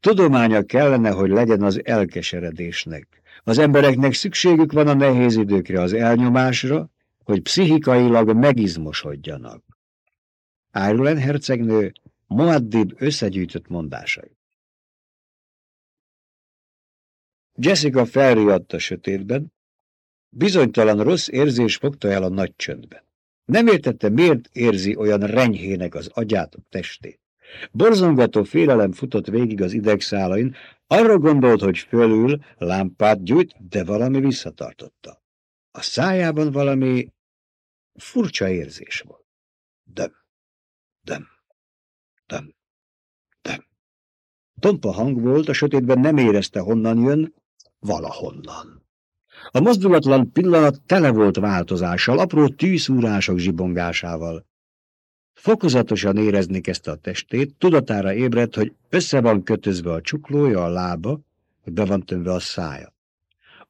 Tudománya kellene, hogy legyen az elkeseredésnek. Az embereknek szükségük van a nehéz időkre, az elnyomásra, hogy pszichikailag megizmosodjanak. Ireland hercegnő Moaddib összegyűjtött mondásai. Jessica felriadt a sötétben, bizonytalan rossz érzés fogta el a nagy csöndben. Nem értette, miért érzi olyan renyhének az agyát, a testét. Borzongató félelem futott végig az idegszálain, arra gondolt, hogy fölül lámpát gyújt, de valami visszatartotta. A szájában valami furcsa érzés volt. Döm, döm, döm, döm. Tompa hang volt, a sötétben nem érezte, honnan jön, valahonnan. A mozdulatlan pillanat tele volt változással, apró tűszúrások zsibongásával. Fokozatosan érezni kezdte a testét, tudatára ébredt, hogy össze van kötözve a csuklója, a lába, hogy be van tömve a szája.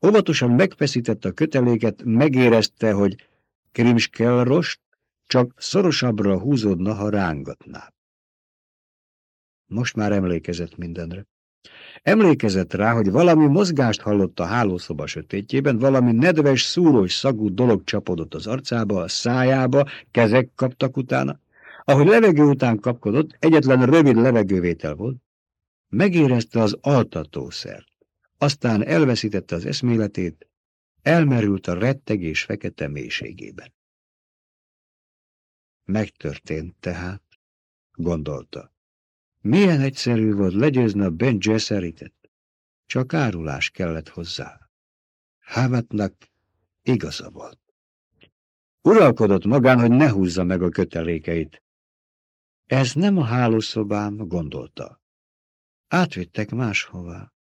Óvatosan megfeszítette a köteléket, megérezte, hogy Krimskelrost csak szorosabbra húzódna, ha rángatná. Most már emlékezett mindenre. Emlékezett rá, hogy valami mozgást hallott a hálószoba sötétjében, valami nedves, szúrós szagú dolog csapodott az arcába, a szájába, kezek kaptak utána. Ahogy levegő után kapkodott, egyetlen rövid levegővétel volt. Megérezte az altatószert. Aztán elveszítette az eszméletét, elmerült a rettegés fekete mélységében. Megtörtént tehát, gondolta. Milyen egyszerű volt legyőzni a Ben Jesseritet. Csak árulás kellett hozzá. Hávatnak igaza volt. Uralkodott magán, hogy ne húzza meg a kötelékeit. Ez nem a hálószobám, gondolta. Átvittek máshová.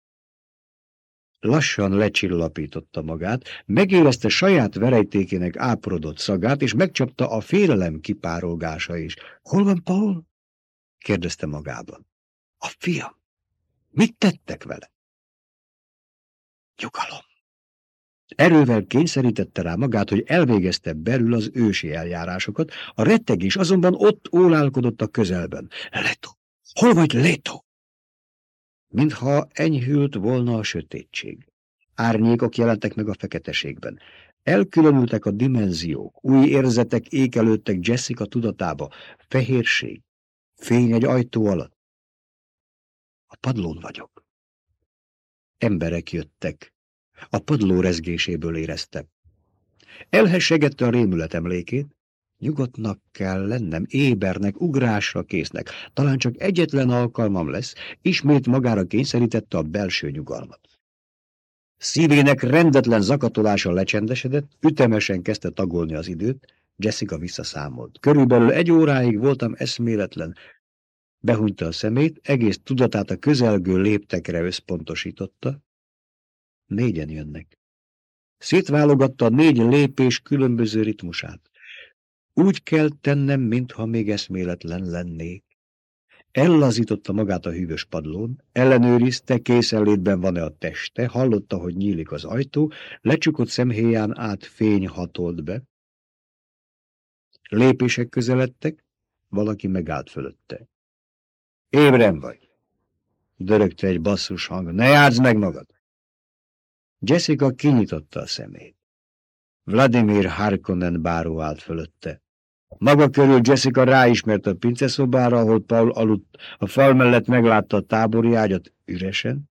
Lassan lecsillapította magát, megérezte saját verejtékének áporodott szagát, és megcsapta a félelem kipárolgása is. Hol van Paul? kérdezte magában. A fiam. Mit tettek vele? Nyugalom. Erővel kényszerítette rá magát, hogy elvégezte belül az ősi eljárásokat, a rettegés azonban ott ólálkodott a közelben. Leto! Hol vagy, Leto? Mintha enyhült volna a sötétség. Árnyékok jelentek meg a feketeségben. Elkülönültek a dimenziók, új érzetek ékelődtek Jessica tudatába. Fehérség, fény egy ajtó alatt. A padlón vagyok. Emberek jöttek. A padló rezgéséből érezte. Elhessegette a rémület emlékét. Nyugodtnak kell lennem, ébernek, ugrásra késznek. Talán csak egyetlen alkalmam lesz, ismét magára kényszerítette a belső nyugalmat. Szívének rendetlen zakatolása lecsendesedett, ütemesen kezdte tagolni az időt, Jessica visszaszámolt. Körülbelül egy óráig voltam eszméletlen. Behunyta a szemét, egész tudatát a közelgő léptekre összpontosította. Négyen jönnek. Szétválogatta a négy lépés különböző ritmusát. Úgy kell tennem, mintha még eszméletlen lennék. Ellazította magát a hűvös padlón, ellenőrizte, készenlétben van-e a teste, hallotta, hogy nyílik az ajtó, lecsukott szemhéján át fény hatolt be. Lépések közeledtek, valaki megállt fölötte. Ébren vagy, dörögte egy basszus hang, ne játsz meg magad! Jessica kinyitotta a szemét. Vladimir Harkonnen báró állt fölötte. Maga körül Jessica ráismert a pinceszobára, ahol Paul aludt. A fal mellett meglátta a tábori ágyat üresen.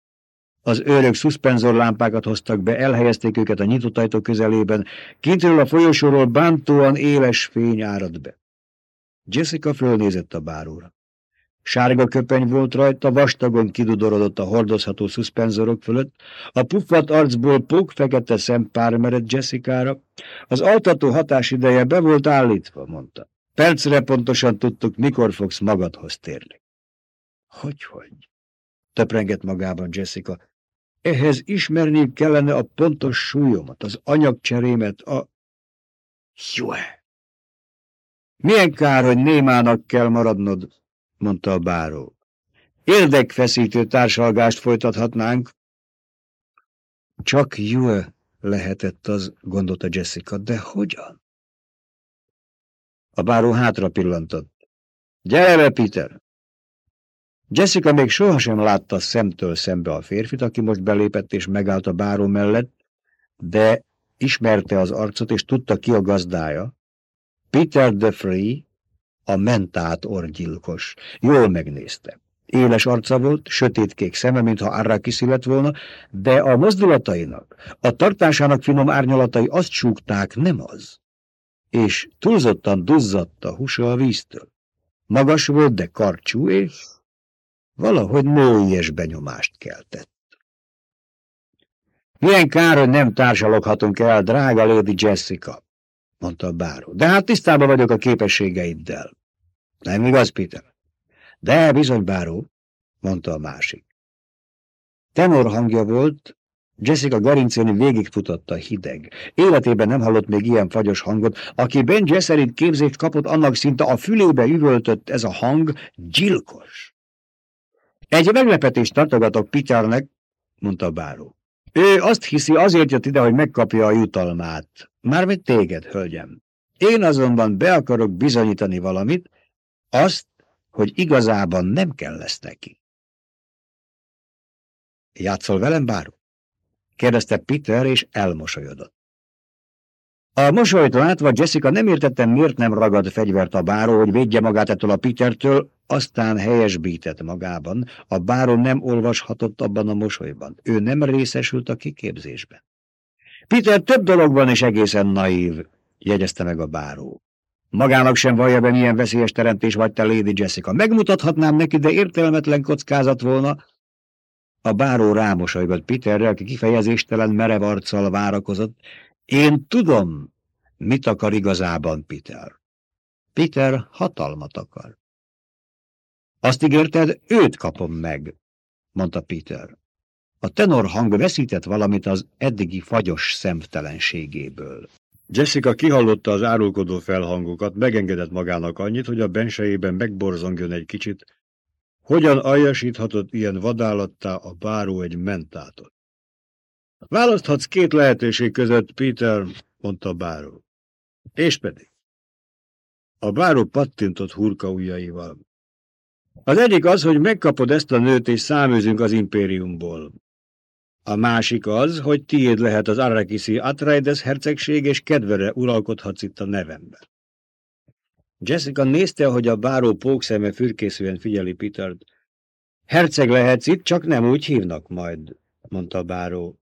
Az őrök szuszpenzorlámpákat hoztak be, elhelyezték őket a nyitott ajtó közelében. Kintről a folyosóról bántóan éles fény árad be. Jessica fölnézett a báróra. Sárga köpeny volt rajta, vastagon kidudorodott a hordozható szuszpenzorok fölött, a puffat arcból pók fekete szempár mered Jessica-ra. Az altató hatásideje be volt állítva, mondta. Percre pontosan tudtuk, mikor fogsz magadhoz térni. Hogy-hogy? Töprengett magában Jessica. Ehhez ismerni kellene a pontos súlyomat, az anyagcserémet, a... Jue! Milyen kár, hogy némának kell maradnod, mondta a báró. Érdekfeszítő társalgást folytathatnánk. Csak Jue lehetett az, gondolta Jessica, de hogyan? A báró hátra pillantott. Gyere be, Peter! Jessica még sohasem látta szemtől szembe a férfit, aki most belépett és megállt a báró mellett, de ismerte az arcot, és tudta ki a gazdája. Peter de Free, a mentát orgyilkos. Jól megnézte. Éles arca volt, sötétkék szeme, mintha Arrakis lett volna, de a mozdulatainak, a tartásának finom árnyalatai azt súgták, nem az. És túlzottan duzzadt a húsa a víztől. Magas volt, de karcsú, és valahogy nőies benyomást keltett. Milyen kár, hogy nem társaloghatunk el, drága Lady Jessica, mondta a báró. De hát tisztában vagyok a képességeiddel. Nem igaz, Peter? De bizony, báró, mondta a másik. Tenor hangja volt, Jessica Garinconi végigfutotta hideg. Életében nem hallott még ilyen fagyos hangot. Aki Ben Gesserit képzést kapott, annak szinte a fülébe üvöltött ez a hang, gyilkos. Egy meglepetést tartogatok Peternek, mondta a báró. Ő azt hiszi, azért jött ide, hogy megkapja a jutalmát. Mármint téged, hölgyem. Én azonban be akarok bizonyítani valamit, azt, hogy igazában nem kell lesz neki. Játszol velem, báró? kérdezte Peter, és elmosolyodott. A mosolyt látva Jessica nem értette, miért nem ragad fegyvert a báró, hogy védje magát ettől a Petertől, aztán helyesbített magában. A báró nem olvashatott abban a mosolyban. Ő nem részesült a kiképzésben. Peter több dologban is egészen naív, jegyezte meg a báró. Magának sem vallja be, milyen veszélyes teremtés vagy te, Lady Jessica. Megmutathatnám neki, de értelmetlen kockázat volna. A báró rámosolygott Peterre, aki kifejezéstelen merev arccal várakozott. Én tudom, mit akar igazában Peter. Peter hatalmat akar. Azt ígérted, őt kapom meg, mondta Peter. A tenor hang veszített valamit az eddigi fagyos szemtelenségéből. Jessica kihallotta az árulkodó felhangokat, megengedett magának annyit, hogy a bensejében megborzongjon egy kicsit. Hogyan aljasíthatott ilyen vadállattá a báró egy mentátot? Választhatsz két lehetőség között, Peter, mondta báró. És pedig. A báró pattintott hurka ujjaival. Az egyik az, hogy megkapod ezt a nőt, és száműzünk az impériumból. A másik az, hogy tiéd lehet az Arrakiszi Atreides hercegség, és kedvere uralkodhatsz itt a nevemben. Jessica nézte, hogy a báró pókszeme fürkészően figyeli Petert. Herceg lehetsz itt, csak nem úgy hívnak majd, mondta a báró.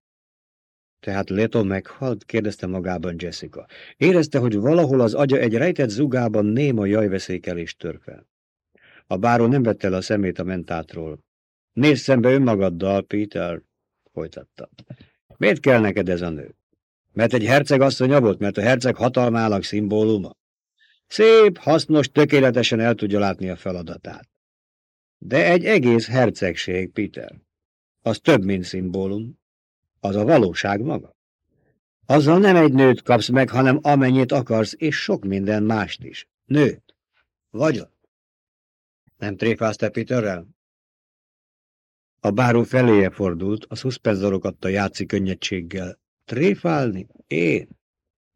Tehát Leto meghalt? kérdezte magában Jessica. Érezte, hogy valahol az agya egy rejtett zugában néma jajveszékelés tör fel. A báró nem vette el a szemét a mentátról. Nézz szembe önmagaddal, Peter, folytatta. Miért kell neked ez a nő? Mert egy herceg asszonya volt, mert a herceg hatalmának szimbóluma. Szép, hasznos, tökéletesen el tudja látni a feladatát. De egy egész hercegség, Peter. Az több, mint szimbólum. Az a valóság maga. Azzal nem egy nőt kapsz meg, hanem amennyit akarsz, és sok minden mást is. Nőt. Vagyon. Nem tréfálsz te Peterrel? A báró feléje fordult, a szuszpenzorok adta játszi könnyedséggel. Tréfálni? Én?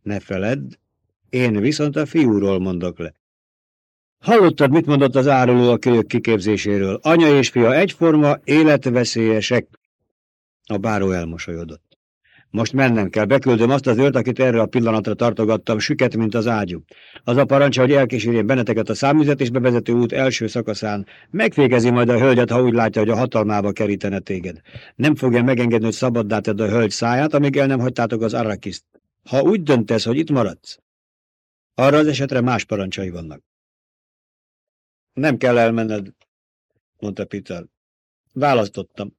Ne feledd, én viszont a fiúról mondok le. Hallottad, mit mondott az áruló a kölyök kiképzéséről? Anya és fia egyforma, életveszélyesek. A báró elmosolyodott. Most mennem kell, beküldöm azt az őrt, akit erre a pillanatra tartogattam, süket, mint az ágyú. Az a parancsa, hogy elkísérjen benneteket a számüzetésbe vezető út első szakaszán. Megfégezi majd a hölgyet, ha úgy látja, hogy a hatalmába kerítene téged. Nem fogja megengedni, hogy szabaddá tedd a hölgy száját, amíg el nem hagytátok az arrakiszt. Ha úgy döntesz, hogy itt maradsz, arra az esetre más parancsai vannak. Nem kell elmenned, mondta Peter. Választottam.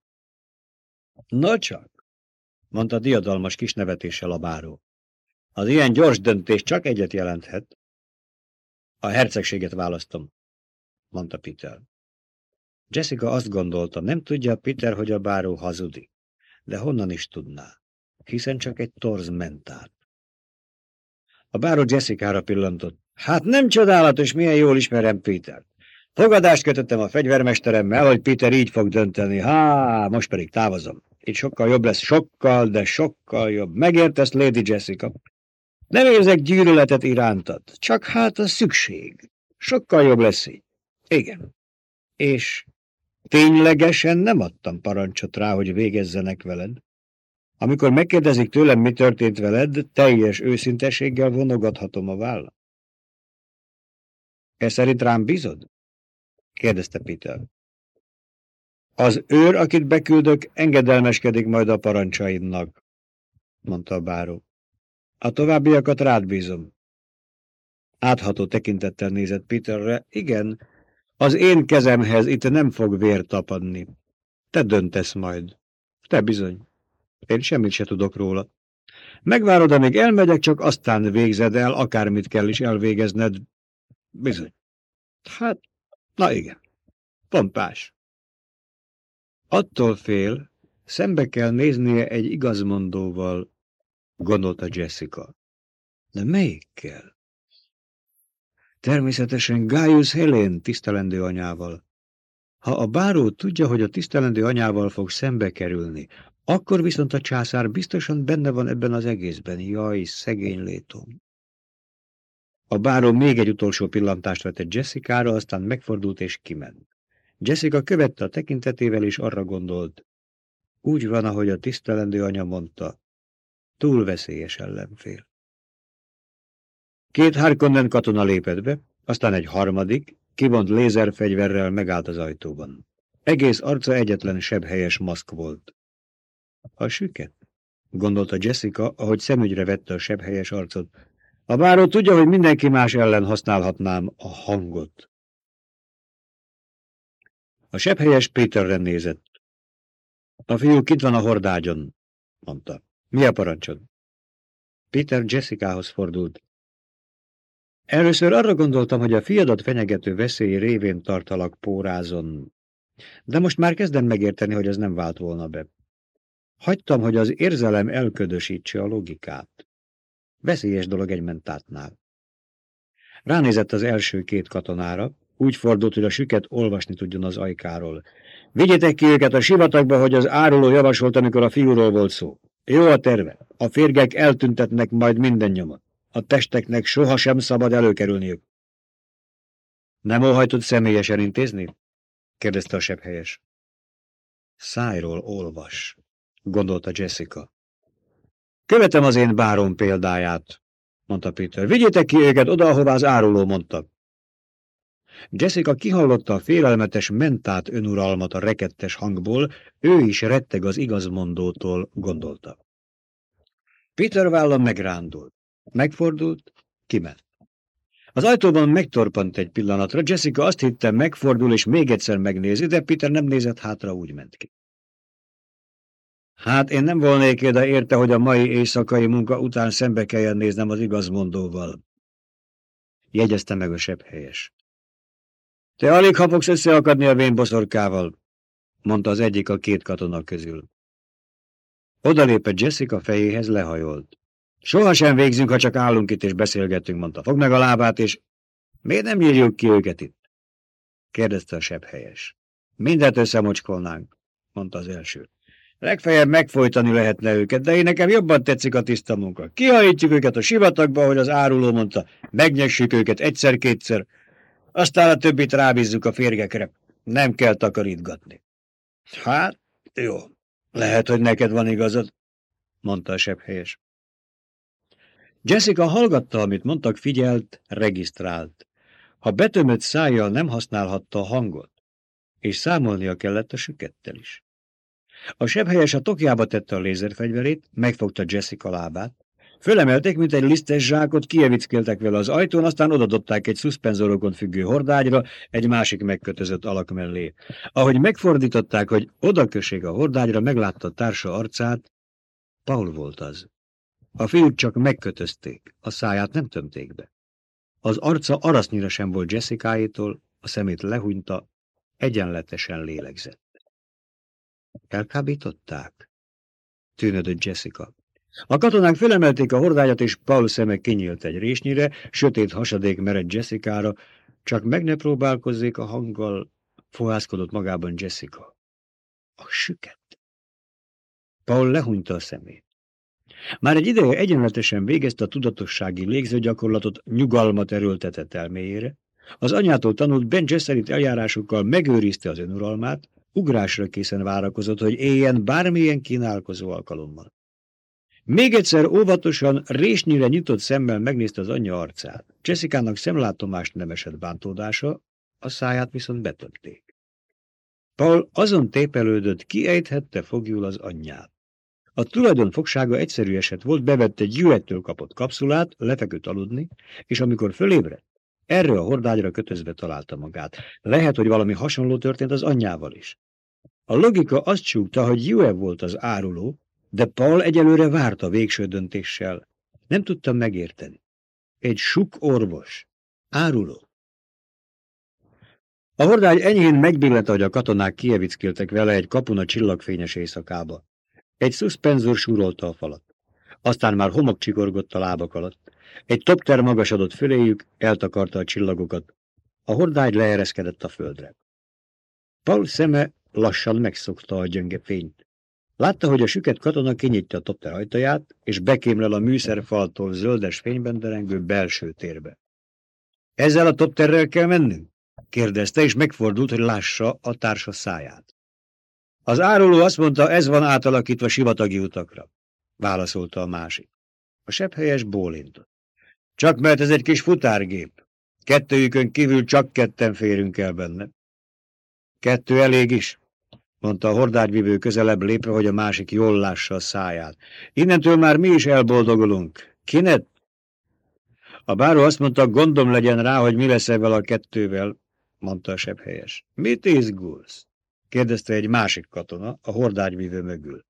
Na csak mondta diadalmas kis nevetéssel a báró. Az ilyen gyors döntés csak egyet jelenthet. A hercegséget választom, mondta Peter. Jessica azt gondolta, nem tudja Peter, hogy a báró hazudik, de honnan is tudná, hiszen csak egy torz mentát. A báró Jessica-ra pillantott. Hát nem csodálatos, milyen jól ismerem Peter. Fogadást kötöttem a fegyvermesteremmel, hogy Peter így fog dönteni. Há, most pedig távozom. Így sokkal jobb lesz, sokkal, de sokkal jobb. Megértesz, Lady Jessica? Nem érzek gyűlöletet irántad, csak hát a szükség. Sokkal jobb lesz így. Igen. És Ténylegesen nem adtam parancsot rá, hogy végezzenek veled. Amikor megkérdezik tőlem, mi történt veled, teljes őszintességgel vonogathatom a vállam. E szerint rám bízod? kérdezte Peter. Az őr, akit beküldök, engedelmeskedik majd a parancsaidnak, mondta a báró. A továbbiakat rád bízom. Átható tekintettel nézett Peterre. Igen, az én kezemhez itt nem fog vér tapadni. Te döntesz majd. Te bizony. Én semmit se tudok róla. Megvárod, amíg elmegyek, csak aztán végzed el, akármit kell is elvégezned. Bizony. Hát, na igen. Pompás. Attól fél, szembe kell néznie egy igazmondóval, gondolta Jessica. De melyikkel? Természetesen Gaius Helén tisztelendő anyával. Ha a báró tudja, hogy a tisztelendő anyával fog szembe kerülni, akkor viszont a császár biztosan benne van ebben az egészben. Jaj, szegény létom. A báró még egy utolsó pillantást vetett Jessica-ra, aztán megfordult és kiment. Jessica követte a tekintetével, és arra gondolt. Úgy van, ahogy a tisztelendő anya mondta. Túl veszélyes ellenfél. Két Harkonnen katona lépett be, aztán egy harmadik, kibont lézerfegyverrel megállt az ajtóban. Egész arca egyetlen sebhelyes maszk volt. A süket, gondolta Jessica, ahogy szemügyre vette a sebhelyes arcot. A báró tudja, hogy mindenki más ellen használhatnám a hangot. A sebhelyes Péterre nézett. A fiú itt van a hordágyon, mondta. Mi a parancsod? Peter Jessicahoz fordult. Először arra gondoltam, hogy a fiadat fenyegető veszély révén tartalak pórázon, de most már kezdem megérteni, hogy ez nem vált volna be. Hagytam, hogy az érzelem elködösítse a logikát. Veszélyes dolog egy mentátnál. Ránézett az első két katonára, úgy fordult, hogy a süket olvasni tudjon az ajkáról. Vigyetek ki őket a sivatagba, hogy az áruló javasolt, amikor a fiúról volt szó. Jó a terve. A férgek eltüntetnek majd minden nyomot. A testeknek sohasem szabad előkerülniük. Nem óhajtott személyesen intézni? kérdezte a sebhelyes. Szájról olvas, gondolta Jessica. Követem az én bárom példáját, mondta Peter. Vigyétek ki őket oda, ahová az áruló mondta. Jessica kihallotta a félelmetes mentát önuralmat a rekettes hangból, ő is retteg az igazmondótól, gondolta. Peter vállam megrándult. Megfordult, kiment. Az ajtóban megtorpant egy pillanatra, Jessica azt hitte, megfordul és még egyszer megnézi, de Peter nem nézett hátra, úgy ment ki. Hát én nem volnék ide érte, hogy a mai éjszakai munka után szembe kelljen néznem az igazmondóval. Jegyezte meg a sebb helyes. Te alig ha fogsz összeakadni a vén boszorkával, mondta az egyik a két katona közül. Odalépett Jessica fejéhez, lehajolt. Soha sem végzünk, ha csak állunk itt és beszélgetünk, mondta. Fogd meg a lábát, és miért nem írjuk ki őket itt? kérdezte a sebb helyes. Mindent összemocskolnánk, mondta az első. Legfeljebb megfojtani lehetne őket, de én nekem jobban tetszik a tiszta munka. Kihajítjuk őket a sivatagba, ahogy az áruló mondta, megnyessük őket egyszer-kétszer, aztán a többit rábízzuk a férgekre. Nem kell takarítgatni. Hát, jó, lehet, hogy neked van igazad, mondta a sebhelyes. Jessica hallgatta, amit mondtak, figyelt, regisztrált. Ha betömött szájjal nem használhatta a hangot, és számolnia kellett a sükettel is. A sebhelyes a tokjába tette a lézerfegyverét, megfogta Jessica lábát, Fölemelték, mint egy lisztes zsákot, kievickeltek vele az ajtón, aztán odadották egy szuszpenzorokon függő hordágyra, egy másik megkötözött alak mellé. Ahogy megfordították, hogy odakössék a hordágyra, meglátta társa arcát, Paul volt az. A fiút csak megkötözték, a száját nem tömték be. Az arca arasznyira sem volt Jessica-tól, a szemét lehúnyta, egyenletesen lélegzett. Elkábították? Tűnödött Jessica. A katonák fölemelték a hordájat, és Paul szeme kinyílt egy résnyire, sötét hasadék mered Jessica-ra, csak meg ne próbálkozzék a hanggal, fohászkodott magában Jessica. A süket. Paul lehúnyta a szemét. Már egy ideje egyenletesen végezte a tudatossági légzőgyakorlatot, nyugalmat erőltetett elméjére. Az anyától tanult Ben szerint eljárásokkal megőrizte az önuralmát, ugrásra készen várakozott, hogy éljen bármilyen kínálkozó alkalommal. Még egyszer óvatosan, résnyire nyitott szemmel megnézte az anyja arcát. Jessica-nak szemlátomást nem esett bántódása, a száját viszont betömték. Paul azon tépelődött, kiejthette fogjul az anyját. A tulajdon fogsága egyszerű eset volt, bevett egy jüettől kapott kapszulát, lefeküdt aludni, és amikor fölébredt, erre a hordágyra kötözve találta magát. Lehet, hogy valami hasonló történt az anyjával is. A logika azt csúgta, hogy Jue volt az áruló, de Paul egyelőre várta végső döntéssel. Nem tudtam megérteni. Egy suk orvos. Áruló. A hordágy enyhén megbillett, hogy a katonák kievickéltek vele egy kapuna csillagfényes éjszakába. Egy szuszpenzor súrolta a falat. Aztán már homok csikorgott a lábak alatt. Egy topter magasodott föléjük, eltakarta a csillagokat. A hordágy leereszkedett a földre. Paul szeme lassan megszokta a gyönge fényt. Látta, hogy a süket katona kinyitja a topter ajtaját, és bekémlel a műszerfaltól zöldes fényben derengő belső térbe. Ezzel a topterrel kell mennünk? kérdezte, és megfordult, hogy lássa a társa száját. Az áruló azt mondta, ez van átalakítva sivatagi utakra, válaszolta a másik. A sepphelyes bólintott. Csak mert ez egy kis futárgép. Kettőjükön kívül csak ketten férünk el benne. Kettő elég is, mondta a hordágyvívő közelebb lépve, hogy a másik jól lássa a száját. Innentől már mi is elboldogulunk. Kinet? A báró azt mondta, gondom legyen rá, hogy mi lesz ebben a kettővel, mondta a sebhelyes. Mit izgulsz? kérdezte egy másik katona, a hordágyvívő mögül.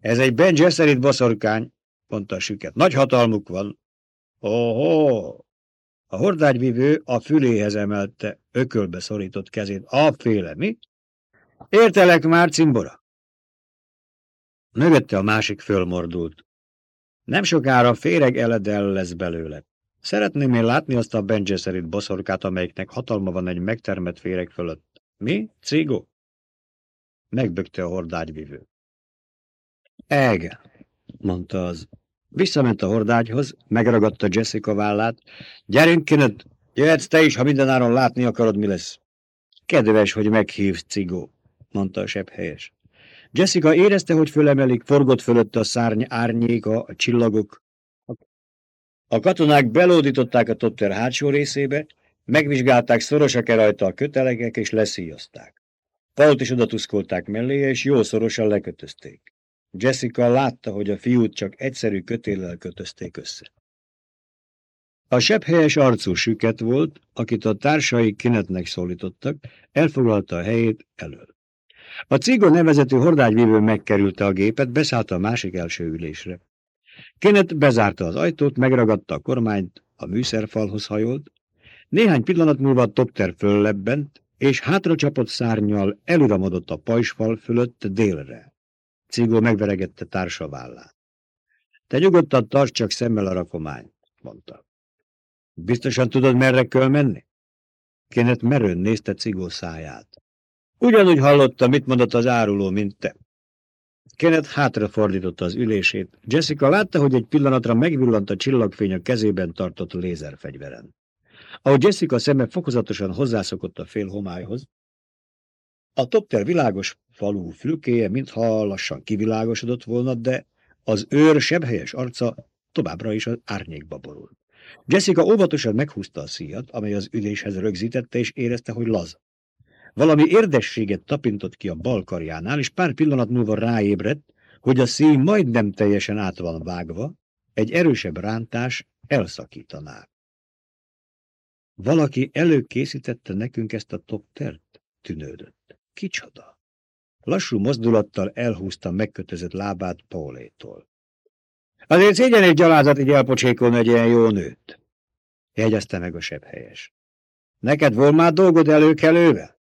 Ez egy Ben Gesserit baszorkány, mondta a süket. Nagy hatalmuk van. Oho! A hordágyvívő a füléhez emelte, ökölbe szorított kezét. Afféle, mi? Értelek már, cimbora! Mögötte a másik fölmordult. Nem sokára féreg eledel lesz belőle. Szeretném én látni azt a Ben Gesserit baszorkát, amelyiknek hatalma van egy megtermett féreg fölött. Mi? Cigó? Megbökte a hordágyvívő. Ege, mondta az. Visszament a hordágyhoz, megragadta Jessica vállát. Gyerünk, Kenneth, jöhetsz te is, ha mindenáron látni akarod, mi lesz. Kedves, hogy meghívsz, Cigó, mondta a sebb helyes. Jessica érezte, hogy fölemelik, forgott fölött a szárny árnyéka, a csillagok. A katonák belódították a topter hátsó részébe, megvizsgálták, szorosak-e rajta a kötelekek, és leszíjazták. Pault is odatuszkolták melléje, és jó szorosan lekötözték. Jessica látta, hogy a fiút csak egyszerű kötéllel kötözték össze. A sebhelyes arcú süket volt, akit a társai kinetnek szólítottak, elfoglalta a helyét elől. A cigo nevezetű hordágyvívő megkerülte a gépet, beszállt a másik első ülésre. Kenet bezárta az ajtót, megragadta a kormányt, a műszerfalhoz hajolt, néhány pillanat múlva a topter föllebbent, és hátra csapott szárnyal eluramodott a pajsfal fölött délre. Cigó megveregette társa vállát. Te nyugodtan tarts csak szemmel a rakományt, mondta. Biztosan tudod, merre kell menni? Kenet merőn nézte Cigó száját. Ugyanúgy hallotta, mit mondott az áruló, mint te. Kenneth hátrafordította az ülését. Jessica látta, hogy egy pillanatra megvillant a csillagfény a kezében tartott lézerfegyveren. Ahogy Jessica szeme fokozatosan hozzászokott a fél homályhoz, a topter világos falú fülkéje mintha lassan kivilágosodott volna, de az őr sebhelyes arca továbbra is az árnyékba borult. Jessica óvatosan meghúzta a szíjat, amely az üléshez rögzítette, és érezte, hogy laza. Valami érdességet tapintott ki a bal karjánál, és pár pillanat múlva ráébredt, hogy a szíj majdnem teljesen át van vágva, egy erősebb rántás elszakítaná. Valaki előkészítette nekünk ezt a toptert? Tűnődött. Kicsoda? Lassú mozdulattal elhúzta megkötözött lábát Paulétól. Azért szégyen egy gyalázat így elpocsékolni egy ilyen jó nőt, jegyezte meg a helyes. Neked volt már dolgod előkelővel?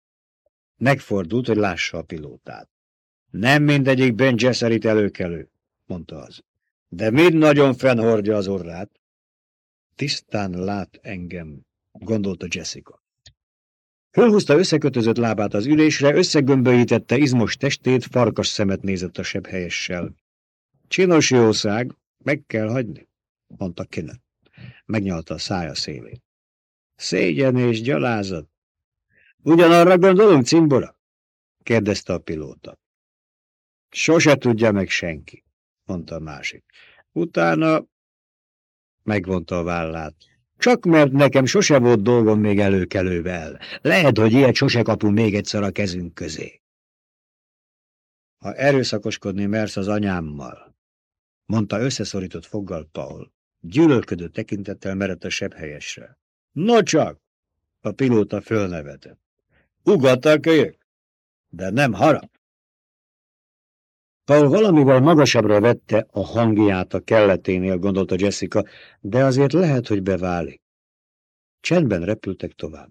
Megfordult, hogy lássa a pilótát. Nem mindegyik Ben Gesserit előkelő, mondta az. De mind nagyon fennhordja az orrát. Tisztán lát engem, gondolta Jessica. Fölhúzta összekötözött lábát az ülésre, összegömbölyítette izmos testét, farkas szemet nézett a sebb helyessel. Csinos jószág, meg kell hagyni, mondta Kenneth. Megnyalta a szája szélét. Szégyen és gyalázat, Ugyanarra gondolunk, cimbora? kérdezte a pilóta. Sose tudja meg senki, mondta a másik. Utána megvonta a vállát. Csak mert nekem sose volt dolgom még előkelővel. Lehet, hogy ilyet sose kapunk még egyszer a kezünk közé. Ha erőszakoskodni mersz az anyámmal, mondta összeszorított foggal Paul. Gyűlölködő tekintettel merett a sebb helyesre. No csak! A pilóta fölnevetett. Ugattak kölyök, de nem harap. Paul valamivel magasabbra vette a hangját a kelleténél, gondolta Jessica, de azért lehet, hogy beválik. Csendben repültek tovább.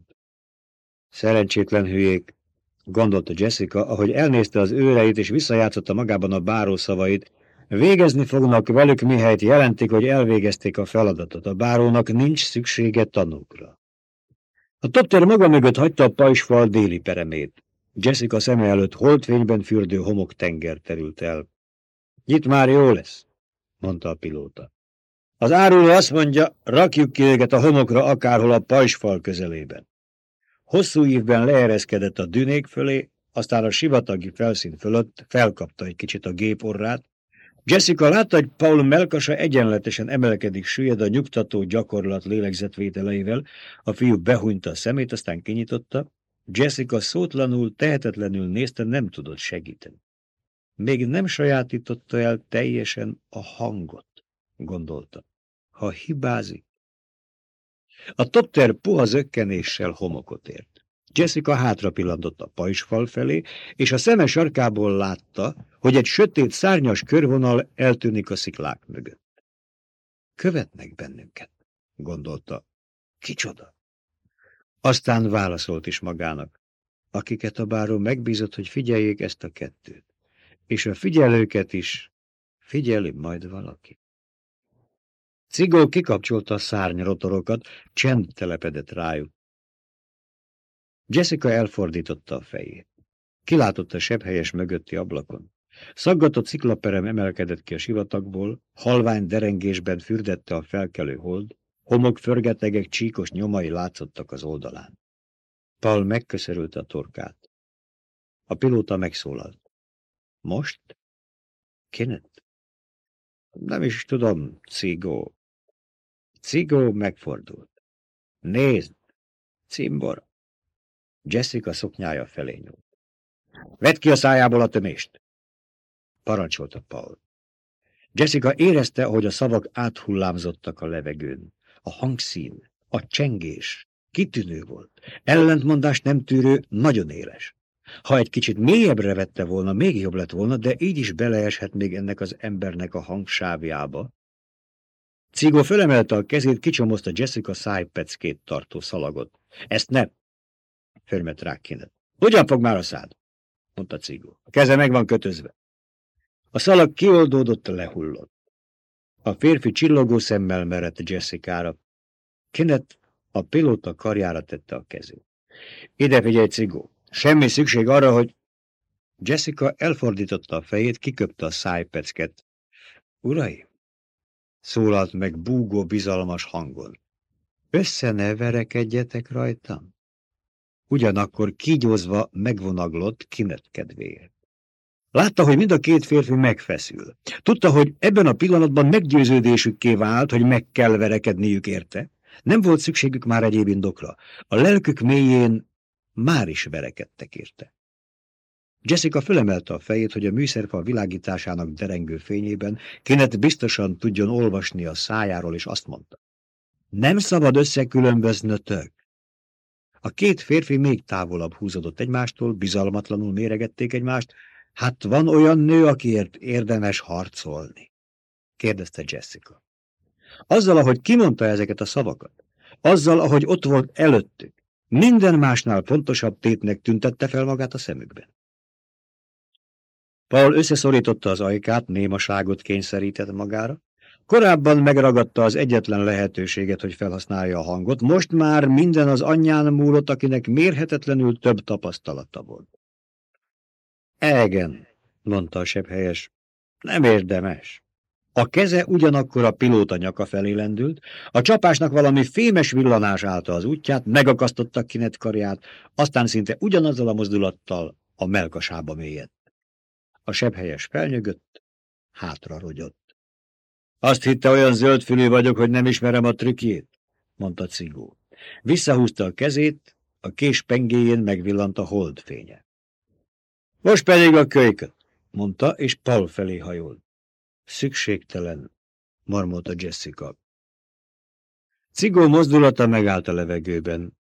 Szerencsétlen hülyék, gondolta Jessica, ahogy elnézte az őreit és visszajátszotta magában a báró szavait. Végezni fognak velük, mihelyt jelentik, hogy elvégezték a feladatot. A bárónak nincs szüksége tanúkra. A topter maga mögött hagyta a pajsfal déli peremét. Jessica szeme előtt holtfényben fürdő homok tenger terült el. Itt már jó lesz, mondta a pilóta. Az áruló azt mondja, rakjuk ki őket a homokra akárhol a pajsfal közelében. Hosszú évben leereszkedett a dünék fölé, aztán a sivatagi felszín fölött felkapta egy kicsit a géporrát. Jessica látta, hogy Paul melkasa egyenletesen emelkedik süllyed a nyugtató gyakorlat lélegzetvételeivel, a fiú behúnyta a szemét, aztán kinyitotta. Jessica szótlanul, tehetetlenül nézte, nem tudott segíteni. Még nem sajátította el teljesen a hangot, gondolta. Ha hibázik, a topter puha zökkenéssel homokot ért. Jessica hátra pillantott a pajsfal felé, és a szeme sarkából látta, hogy egy sötét szárnyas körvonal eltűnik a sziklák mögött. Követnek bennünket, gondolta. Kicsoda? Aztán válaszolt is magának, akiket a báró megbízott, hogy figyeljék ezt a kettőt. És a figyelőket is figyeli majd valaki. Cigó kikapcsolta a szárnyrotorokat, csend telepedett rájuk. Jessica elfordította a fejét. Kilátott a sebhelyes mögötti ablakon. Szaggatott sziklaperem emelkedett ki a sivatagból, halvány derengésben fürdette a felkelő hold, homok förgetegek csíkos nyomai látszottak az oldalán. Paul megköszörülte a torkát. A pilóta megszólalt. Most? Kinet? Nem is tudom, Cigó. Cigó megfordult. Nézd! Cimbor! Jessica szoknyája felé nyúlt. Vedd ki a szájából a tömést! Parancsolta Paul. Jessica érezte, hogy a szavak áthullámzottak a levegőn. A hangszín, a csengés kitűnő volt. Ellentmondást nem tűrő, nagyon éles. Ha egy kicsit mélyebbre vette volna, még jobb lett volna, de így is beleeshet még ennek az embernek a hangsávjába, Cigó fölemelte a kezét, kicsomozta Jessica szájpeckét tartó szalagot. Ezt nem! Förmet rá kéne. Hogyan fog már a szád? mondta Cigó. A keze meg van kötözve. A szalag kioldódott, lehullott. A férfi csillogó szemmel merett Jessica-ra. Kenneth a pilóta karjára tette a kezét. Ide figyelj, Cigó! Semmi szükség arra, hogy... Jessica elfordította a fejét, kiköpte a szájpecket. Uraim, szólalt meg búgó bizalmas hangon. Össze ne verekedjetek rajtam? Ugyanakkor kígyózva megvonaglott kinet kedvéért. Látta, hogy mind a két férfi megfeszül. Tudta, hogy ebben a pillanatban meggyőződésükké vált, hogy meg kell verekedniük érte. Nem volt szükségük már egyéb indokra. A lelkük mélyén már is verekedtek érte. Jessica fölemelte a fejét, hogy a műszerfal világításának derengő fényében Kenneth biztosan tudjon olvasni a szájáról, és azt mondta. Nem szabad összekülönböznötök. A két férfi még távolabb húzódott egymástól, bizalmatlanul méregették egymást. Hát van olyan nő, akiért érdemes harcolni? kérdezte Jessica. Azzal, ahogy kimondta ezeket a szavakat, azzal, ahogy ott volt előttük, minden másnál fontosabb tétnek tüntette fel magát a szemükben. Paul összeszorította az ajkát, némaságot kényszerített magára. Korábban megragadta az egyetlen lehetőséget, hogy felhasználja a hangot, most már minden az anyján múlott, akinek mérhetetlenül több tapasztalata volt. Egen, mondta a sebhelyes, nem érdemes. A keze ugyanakkor a pilóta nyaka felé lendült, a csapásnak valami fémes villanás állta az útját, megakasztotta kinet karját, aztán szinte ugyanazzal a mozdulattal a melkasába mélyedt. A sebhelyes felnyögött, hátra rogyott. Azt hitte, olyan zöldfülű vagyok, hogy nem ismerem a trükkjét, mondta Cigó. Visszahúzta a kezét, a kés pengéjén megvillant a holdfénye. Most pedig a kölyköt, mondta, és Paul felé hajolt. Szükségtelen, marmolta Jessica. Cigó mozdulata megállt a levegőben.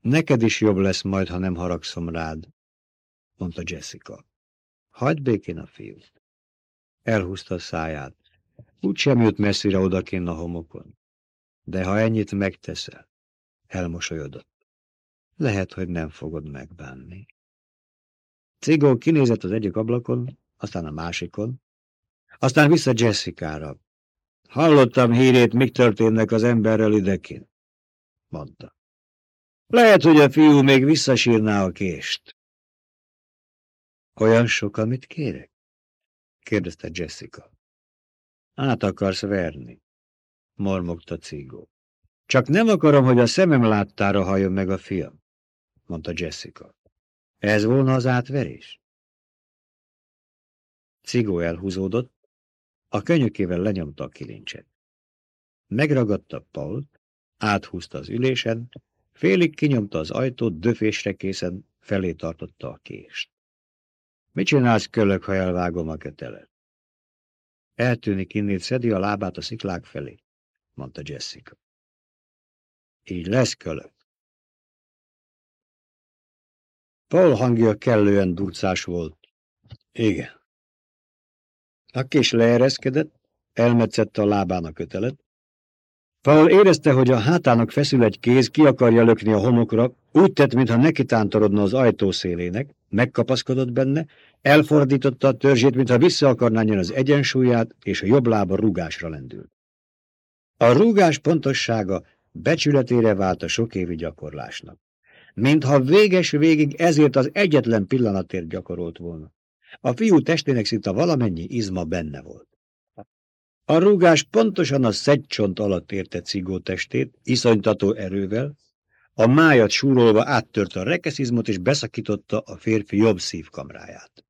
Neked is jobb lesz majd, ha nem haragszom rád, mondta Jessica. Hagyd békén a fiút. Elhúzta a száját. Úgy sem jut messzire odakén a homokon. De ha ennyit megteszel, elmosolyodott. Lehet, hogy nem fogod megbánni. Cigó kinézett az egyik ablakon, aztán a másikon, aztán vissza Jessica-ra. Hallottam hírét, mik történnek az emberrel idekén, mondta. Lehet, hogy a fiú még visszasírná a kést. Olyan sok, amit kérek? kérdezte Jessica. Át akarsz verni, mormogta Cigó. Csak nem akarom, hogy a szemem láttára halljon meg a fiam, mondta Jessica. Ez volna az átverés? Cigó elhúzódott, a könyökével lenyomta a kilincset. Megragadta Pault, áthúzta az ülésen, félig kinyomta az ajtót, döfésre készen felé tartotta a kést. Mit csinálsz, kölök, ha elvágom a kötelet? Eltűnik innét, szedi a lábát a sziklák felé, mondta Jessica. Így lesz, kölök. Paul hangja kellően durcás volt. Igen. A kis leereszkedett, elmetszette a lábán a kötelet. Paul érezte, hogy a hátának feszül egy kéz, ki akarja lökni a homokra, úgy tett, mintha neki tántorodna az ajtó szélének, megkapaszkodott benne, elfordította a törzsét, mintha vissza akarná az egyensúlyát, és a jobb lába rúgásra lendült. A rúgás pontossága becsületére vált a sok évi gyakorlásnak. Mintha véges végig ezért az egyetlen pillanatért gyakorolt volna. A fiú testének szinte valamennyi izma benne volt. A rúgás pontosan a szegycsont alatt érte Cigó testét, iszonytató erővel, a májat súrolva áttört a rekeszizmot és beszakította a férfi jobb szívkamráját.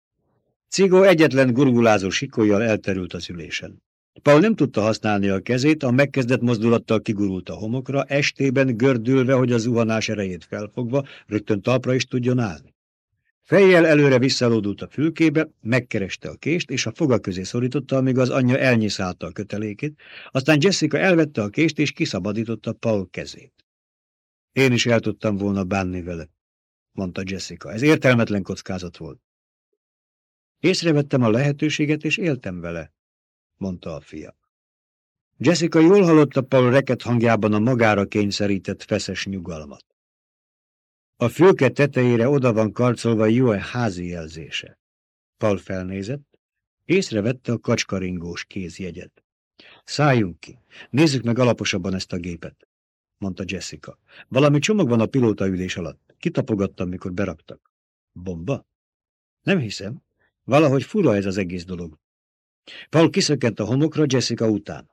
Cigó egyetlen gurgulázó sikolyjal elterült az ülésen. Paul nem tudta használni a kezét, a megkezdett mozdulattal kigurult a homokra, estében gördülve, hogy a zuhanás erejét felfogva rögtön talpra is tudjon állni. Fejjel előre visszalódult a fülkébe, megkereste a kést, és a foga közé szorította, amíg az anyja elnyiszálta a kötelékét, aztán Jessica elvette a kést, és kiszabadította Paul kezét. Én is el tudtam volna bánni vele, mondta Jessica. Ez értelmetlen kockázat volt. Észrevettem a lehetőséget, és éltem vele, mondta a fia. Jessica jól hallotta Paul reket hangjában a magára kényszerített feszes nyugalmat. A fülke tetejére oda van karcolva jó házi jelzése. Paul felnézett, észrevette a kacskaringós kézjegyet. Szálljunk ki, nézzük meg alaposabban ezt a gépet, mondta Jessica. Valami csomag van a pilótaülés alatt. Kitapogattam, mikor beraktak. Bomba? Nem hiszem. Valahogy fura ez az egész dolog. Paul kiszökkent a homokra Jessica után.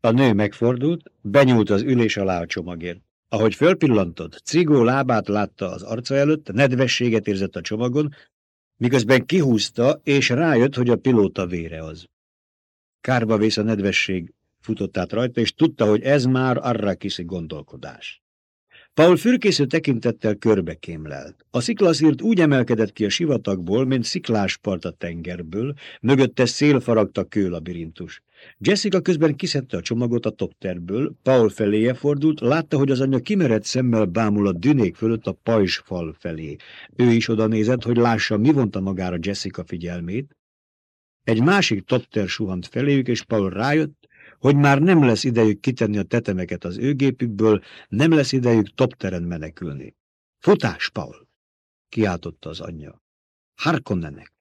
A nő megfordult, benyúlt az ülés alá a csomagért. Ahogy fölpillantott, Cigó lábát látta az arca előtt, nedvességet érzett a csomagon, miközben kihúzta, és rájött, hogy a pilóta vére az. Kárba vész a nedvesség futott át rajta, és tudta, hogy ez már arra kiszi gondolkodás. Paul fürkésző tekintettel körbe kémlelt. A sziklaszírt úgy emelkedett ki a sivatagból, mint sziklás part a tengerből, mögötte szél faragta kőlabirintus. Jessica közben kiszedte a csomagot a topterből, Paul feléje fordult, látta, hogy az anyja kimerett szemmel bámul a dünék fölött a pajzsfal felé. Ő is oda nézett, hogy lássa, mi vonta magára Jessica figyelmét. Egy másik topter suhant feléjük, és Paul rájött, hogy már nem lesz idejük kitenni a tetemeket az ő gépükből, nem lesz idejük topteren menekülni. Futás, Paul! kiáltotta az anyja. Harkonnenek!